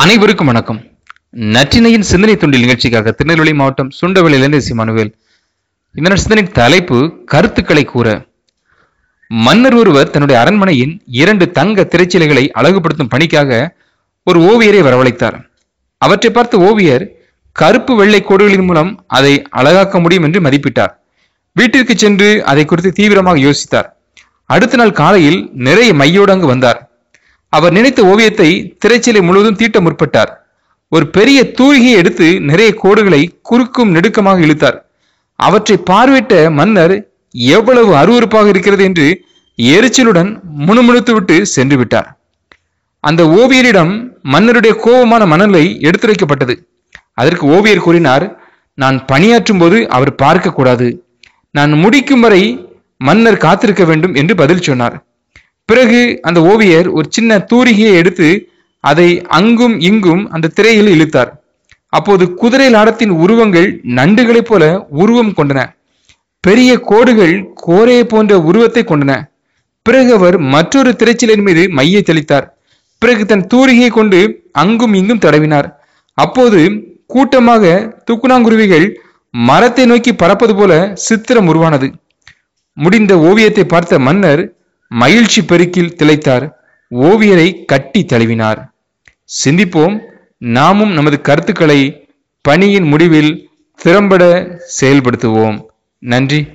அனைவருக்கும் வணக்கம். நற்றினையின் சிந்தனை துண்டில் நிகழ்ச்சிக்காக திருநெல்வேலி மாவட்டம் சுண்டவெளியிலிருந்து சிமானுவேல் இந்த சிந்தனையின் தலைப்பு கருத்துக்களை கூற. மன்னர் ஒருவர் தன்னுடைய அரண்மனையின் இரண்டு தங்க திரைச்சிலைகளை அழகுபடுத்தும் பணிக்காக ஒரு ஓவியரை வரவழைத்தார். அவற்றை பார்த்த ஓவியர் கருப்பு வெள்ளை கோடுகளின் மூலம் அதை அழகாக்க முடியும் என்று மதிப்பிட்டார். வீட்டிற்கு சென்று அதை குறித்து தீவிரமாக யோசித்தார். அடுத்த நாள் காலையில் நிறைய மையோடு அங்கு வந்தார். அவர் நினைத்த ஓவியத்தை திரைச்சிலை முழுவதும் தீட்ட முற்பட்டார். ஒரு பெரிய தூரிகையை எடுத்து நிறைய கோடுகளை குறுக்கும் நெடுக்கமாக இழுத்தார். அவற்றை பார்வையிட்ட மன்னர் எவ்வளவு அருவருப்பாக இருக்கிறது என்று எரிச்சலுடன் முணுமுணுத்து விட்டு சென்று விட்டார். அந்த ஓவியரிடம் மன்னருடைய கோபமான மனநிலை எடுத்துரைக்கப்பட்டது. அதற்கு ஓவியர் கூறினார் நான் பணியாற்றும் போது அவர் பார்க்கக்கூடாது. நான் முடிக்கும் வரை மன்னர் காத்திருக்க வேண்டும் என்று பதில் சொன்னார். பிறகு அந்த ஓவியர் ஒரு சின்ன தூரிகையை எடுத்து அதை அங்கும் இங்கும் அந்த திரையில் இழுத்தார். அப்போது குதிரை லாடத்தின் உருவங்கள் நண்டுகளைப் போல உருவம் கொண்டன. பெரிய கோடுகள் கோரையை போன்ற உருவத்தை கொண்டன. பிறகு அவர் மற்றொரு திரைச்சிலின் மீது மையை தெளித்தார். பிறகு தன் தூரிகையை கொண்டு அங்கும் இங்கும் தடவினார். அப்போது கூட்டமாக துக்குணாங்குருவிகள் மரத்தை நோக்கி பறப்பது போல சித்திரம் உருவானது. முடிந்த ஓவியத்தை பார்த்த மன்னர் மகிழ்ச்சி பெருக்கில் திளைத்தார் ஓவியரை கட்டி தழுவினார். சிந்திப்போம் நாமும் நமது கருத்துக்களை பணியின் முடிவில் திறம்பட செயல்படுத்துவோம். நன்றி.